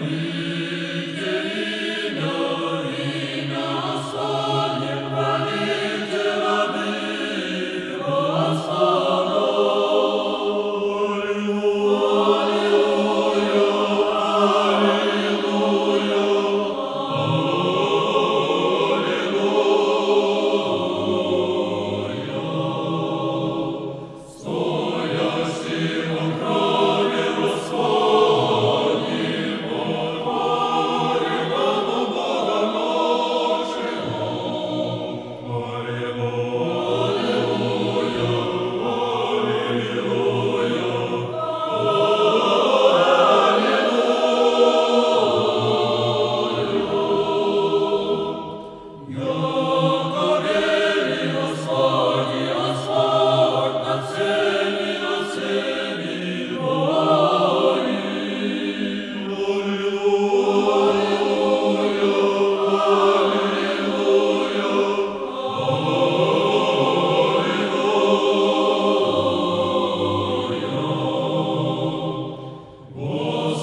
Amen.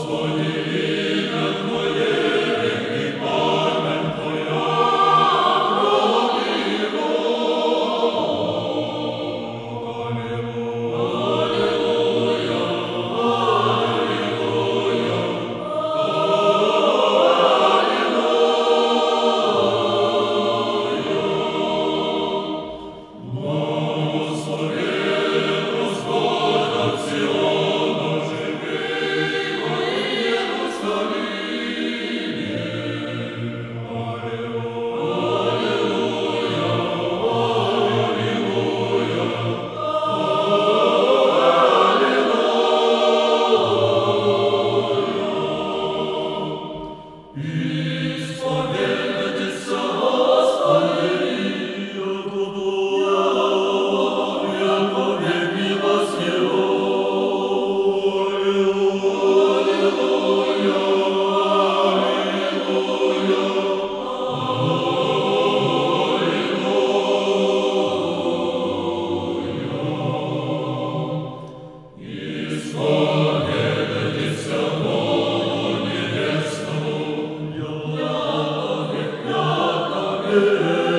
Господи, Música